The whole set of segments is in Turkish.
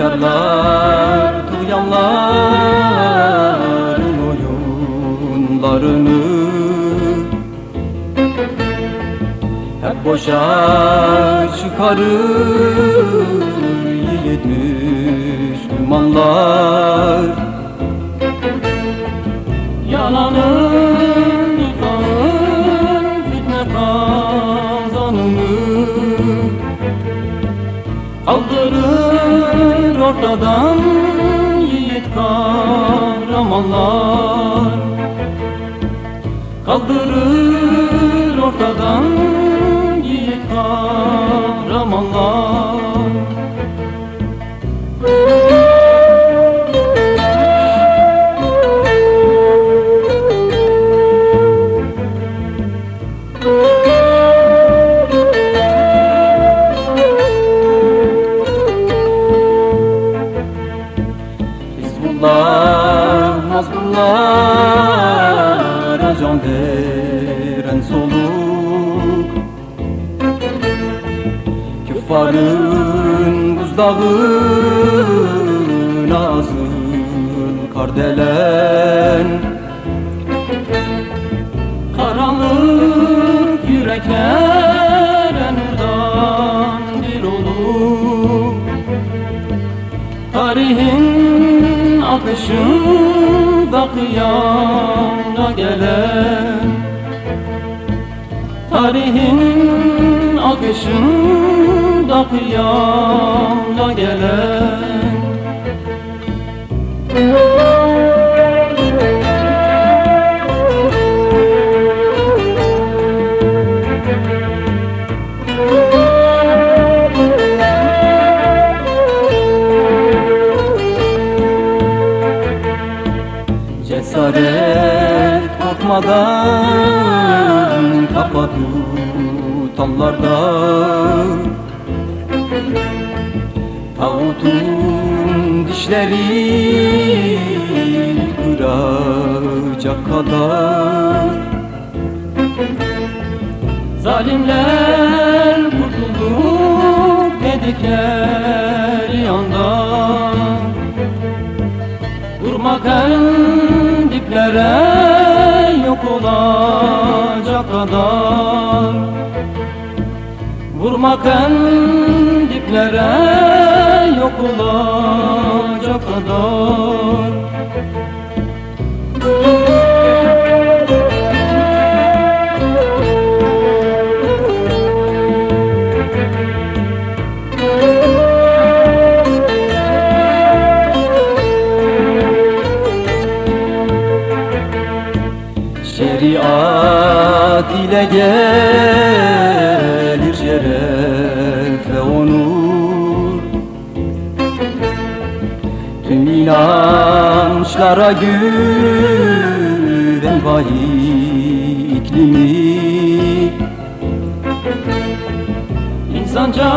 İnkarlar duyanların oyunlarını boşa çıkarır yiğit Müslümanlar Yalanın, ifahın, fitne kazanını Kaldırır ortadan yiğit kahramanlar Nazlullah can veren soluk. Küffarın buzdağı nazır kardelen. Karanlık yüreklere nurdan bir olur Tarihin akışında kıyamda gelen Tarihin akışında kıyamda Cesaret korkmadan kafa tutanlarda Tağutun dişleri kıracak kadar. Zalimler kurtulduk dedikleri anda Durmak en diplere yok olacak kadar. Vurmak en diplere yok olacak kadar Şeriat ile gelir şeref ve onur. Tüm inançlara güven vahiy iklimi İnsanca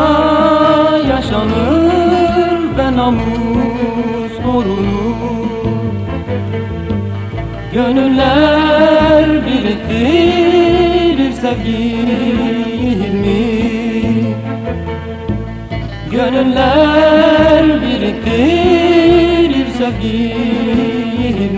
yaşanır ve namus korunur. Gönüller gelir mi? Gönüller biriktirir sevgilim